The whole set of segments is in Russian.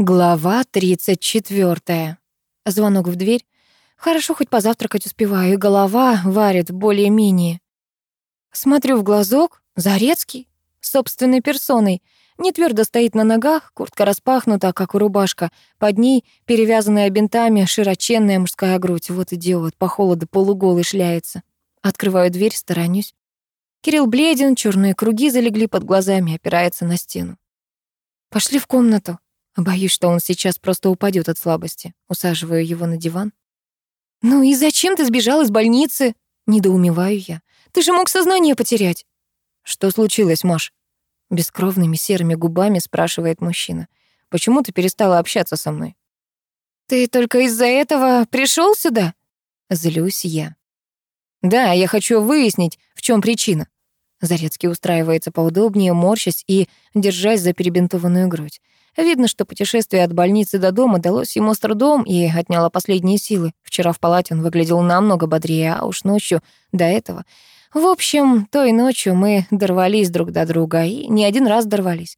Глава 34. Звонок в дверь. Хорошо, хоть позавтракать успеваю, и голова варит более-менее. Смотрю в глазок. Зарецкий. Собственной персоной. Не твердо стоит на ногах, куртка распахнута, как у рубашка. Под ней, перевязанная бинтами, широченная мужская грудь. Вот идиот, по холоду полуголый шляется. Открываю дверь, сторонюсь. Кирилл бледен, черные круги залегли под глазами, опирается на стену. «Пошли в комнату», Боюсь, что он сейчас просто упадет от слабости. Усаживаю его на диван. «Ну и зачем ты сбежал из больницы?» Недоумеваю я. «Ты же мог сознание потерять». «Что случилось, Маш?» Бескровными серыми губами спрашивает мужчина. «Почему ты перестала общаться со мной?» «Ты только из-за этого пришел сюда?» Злюсь я. «Да, я хочу выяснить, в чем причина». Зарецкий устраивается поудобнее, морщась и держась за перебинтованную грудь. Видно, что путешествие от больницы до дома далось ему с трудом и отняло последние силы. Вчера в палате он выглядел намного бодрее, а уж ночью до этого. В общем, той ночью мы дорвались друг до друга, и не один раз дорвались.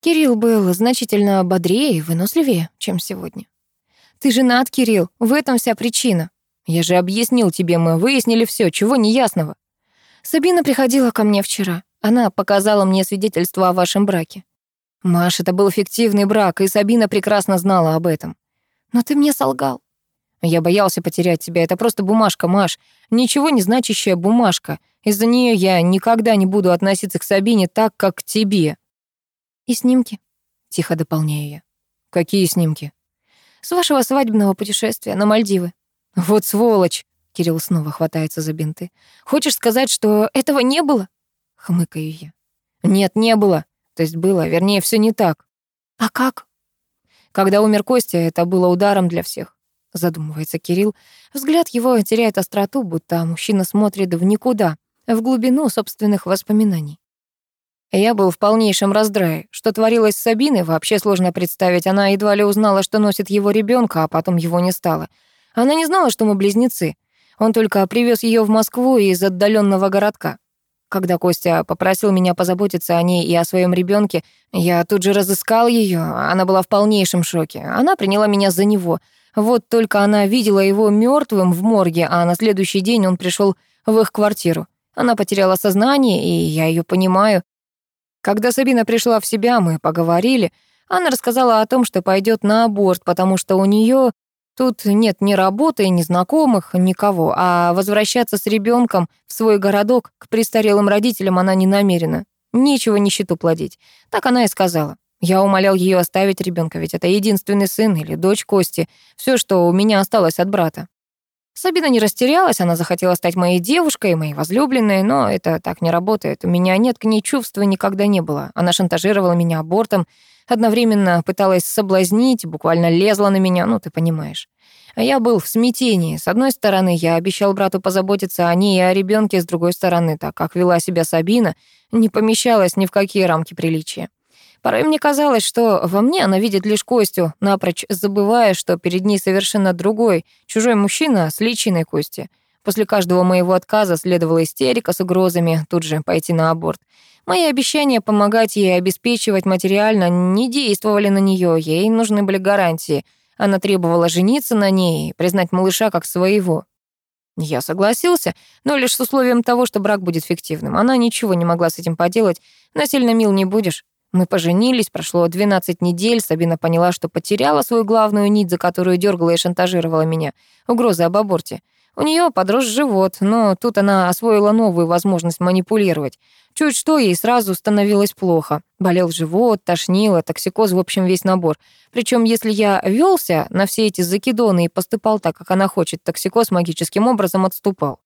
Кирилл был значительно бодрее и выносливее, чем сегодня. «Ты женат, Кирилл, в этом вся причина. Я же объяснил тебе, мы выяснили все, чего неясного. Сабина приходила ко мне вчера. Она показала мне свидетельство о вашем браке. Маш, это был фиктивный брак, и Сабина прекрасно знала об этом. Но ты мне солгал. Я боялся потерять тебя. Это просто бумажка, Маш. Ничего не значащая бумажка. Из-за нее я никогда не буду относиться к Сабине так, как к тебе. И снимки? Тихо дополняю я. Какие снимки? С вашего свадебного путешествия на Мальдивы. Вот сволочь. Кирилл снова хватается за бинты. Хочешь сказать, что этого не было? Хмыкаю я. Нет, не было. То есть было, вернее, все не так. А как? Когда умер Костя, это было ударом для всех. Задумывается Кирилл. Взгляд его теряет остроту, будто мужчина смотрит в никуда, в глубину собственных воспоминаний. Я был в полнейшем раздрае. Что творилось с Сабиной, вообще сложно представить. Она едва ли узнала, что носит его ребенка, а потом его не стало. Она не знала, что мы близнецы. Он только привез ее в Москву из отдаленного городка. Когда Костя попросил меня позаботиться о ней и о своем ребенке, я тут же разыскал ее. Она была в полнейшем шоке. Она приняла меня за него. Вот только она видела его мертвым в морге, а на следующий день он пришел в их квартиру. Она потеряла сознание, и я ее понимаю. Когда Сабина пришла в себя, мы поговорили. Она рассказала о том, что пойдет на аборт, потому что у нее Тут нет ни работы, ни знакомых, никого, а возвращаться с ребенком в свой городок к престарелым родителям она не намерена. Нечего нищету плодить. Так она и сказала. Я умолял ее оставить ребенка, ведь это единственный сын или дочь Кости, все, что у меня осталось от брата. Сабина не растерялась, она захотела стать моей девушкой, моей возлюбленной, но это так не работает. У меня нет к ней чувства никогда не было. Она шантажировала меня абортом, Одновременно пыталась соблазнить, буквально лезла на меня, ну, ты понимаешь. А я был в смятении. С одной стороны, я обещал брату позаботиться о ней и о ребенке, с другой стороны, так как вела себя Сабина, не помещалась ни в какие рамки приличия. Порой мне казалось, что во мне она видит лишь Костю, напрочь забывая, что перед ней совершенно другой, чужой мужчина с личиной Кости. После каждого моего отказа следовала истерика с угрозами тут же пойти на аборт. Мои обещания помогать ей обеспечивать материально не действовали на нее, ей нужны были гарантии. Она требовала жениться на ней и признать малыша как своего. Я согласился, но лишь с условием того, что брак будет фиктивным. Она ничего не могла с этим поделать. Насильно мил не будешь. Мы поженились, прошло 12 недель, Сабина поняла, что потеряла свою главную нить, за которую дергала и шантажировала меня. Угрозы об аборте. У нее подрос живот, но тут она освоила новую возможность манипулировать. Чуть что, ей сразу становилось плохо. Болел живот, тошнило, токсикоз, в общем, весь набор. Причем, если я велся на все эти закидоны и поступал так, как она хочет, токсикоз магическим образом отступал.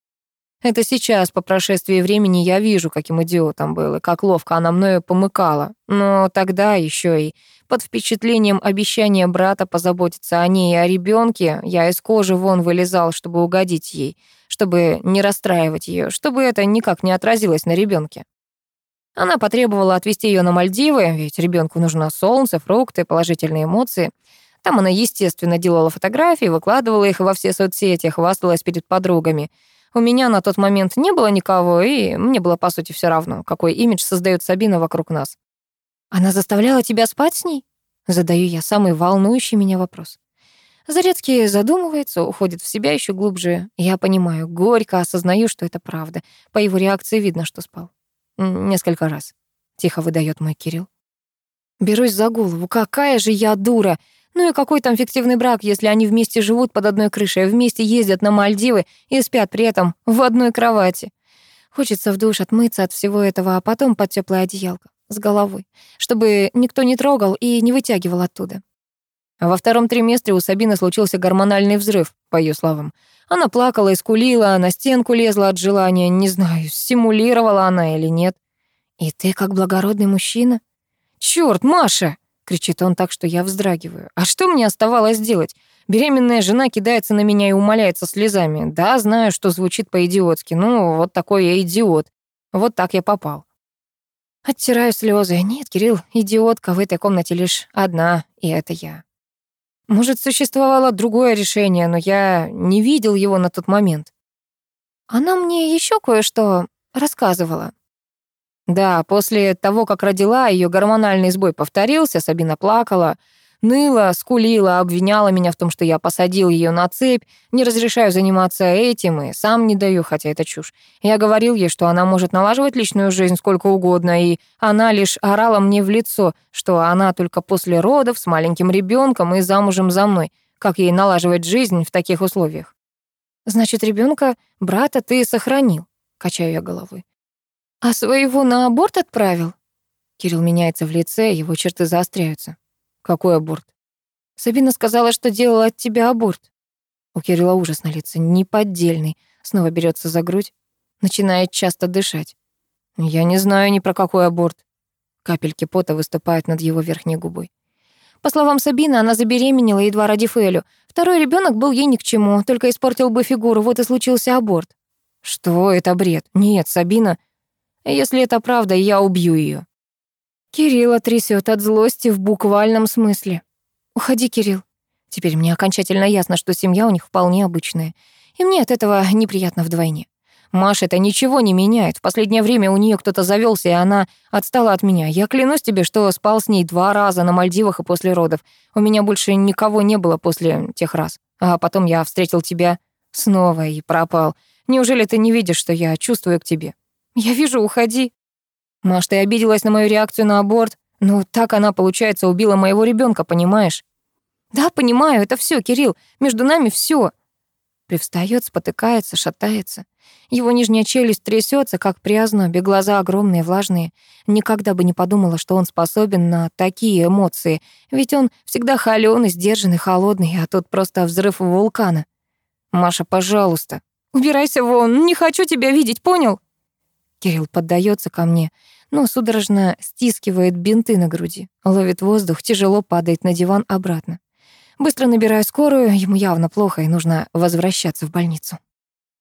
Это сейчас, по прошествии времени, я вижу, каким идиотом был, и как ловко она мною помыкала. Но тогда еще и под впечатлением обещания брата позаботиться о ней и о ребенке, я из кожи вон вылезал, чтобы угодить ей, чтобы не расстраивать ее, чтобы это никак не отразилось на ребенке. Она потребовала отвезти ее на Мальдивы, ведь ребенку нужно солнце, фрукты, положительные эмоции. Там она, естественно, делала фотографии, выкладывала их во все соцсети, хвасталась перед подругами — у меня на тот момент не было никого, и мне было, по сути, все равно, какой имидж создает Сабина вокруг нас. «Она заставляла тебя спать с ней?» Задаю я самый волнующий меня вопрос. Зарецкий задумывается, уходит в себя еще глубже. Я понимаю, горько осознаю, что это правда. По его реакции видно, что спал. Несколько раз. Тихо выдает мой Кирилл. Берусь за голову. Какая же я дура! Ну и какой там фиктивный брак, если они вместе живут под одной крышей, вместе ездят на Мальдивы и спят при этом в одной кровати. Хочется в душ отмыться от всего этого, а потом под теплое одеялко с головой, чтобы никто не трогал и не вытягивал оттуда. А во втором триместре у Сабины случился гормональный взрыв, по ее словам. Она плакала и скулила, на стенку лезла от желания, не знаю, симулировала она или нет. «И ты как благородный мужчина?» «Чёрт, Маша!» — кричит он так, что я вздрагиваю. «А что мне оставалось делать? Беременная жена кидается на меня и умоляется слезами. Да, знаю, что звучит по-идиотски. Ну, вот такой я идиот. Вот так я попал. Оттираю слезы. Нет, Кирилл, идиотка в этой комнате лишь одна, и это я. Может, существовало другое решение, но я не видел его на тот момент. Она мне еще кое-что рассказывала. Да, после того, как родила, ее гормональный сбой повторился, Сабина плакала, ныла, скулила, обвиняла меня в том, что я посадил ее на цепь, не разрешаю заниматься этим и сам не даю, хотя это чушь. Я говорил ей, что она может налаживать личную жизнь сколько угодно, и она лишь орала мне в лицо, что она только после родов с маленьким ребенком и замужем за мной. Как ей налаживать жизнь в таких условиях? Значит, ребенка брата ты сохранил, качаю я головой. А своего на аборт отправил? Кирилл меняется в лице, его черты заостряются. Какой аборт? Сабина сказала, что делала от тебя аборт. У Кирилла ужас на лице, неподдельный. Снова берется за грудь, начинает часто дышать. Я не знаю ни про какой аборт. Капельки пота выступают над его верхней губой. По словам Сабины, она забеременела, едва родив Элю. Второй ребенок был ей ни к чему, только испортил бы фигуру, вот и случился аборт. Что это бред? Нет, Сабина... Если это правда, я убью ее. Кирилла трясет от злости в буквальном смысле. «Уходи, Кирилл». Теперь мне окончательно ясно, что семья у них вполне обычная. И мне от этого неприятно вдвойне. Маша это ничего не меняет. В последнее время у нее кто-то завелся, и она отстала от меня. Я клянусь тебе, что спал с ней два раза на Мальдивах и после родов. У меня больше никого не было после тех раз. А потом я встретил тебя снова и пропал. Неужели ты не видишь, что я чувствую к тебе? Я вижу, уходи. Маш, ты обиделась на мою реакцию на аборт? Ну, так она, получается, убила моего ребенка, понимаешь? Да, понимаю, это все, Кирилл. Между нами все. Привстает, спотыкается, шатается. Его нижняя челюсть трясется, как при ознобе, глаза огромные, влажные. Никогда бы не подумала, что он способен на такие эмоции, ведь он всегда холёный, сдержанный, холодный, а тут просто взрыв вулкана. «Маша, пожалуйста, убирайся вон, не хочу тебя видеть, понял?» Кирилл поддается ко мне, но судорожно стискивает бинты на груди, ловит воздух, тяжело падает на диван обратно. Быстро набираю скорую, ему явно плохо и нужно возвращаться в больницу.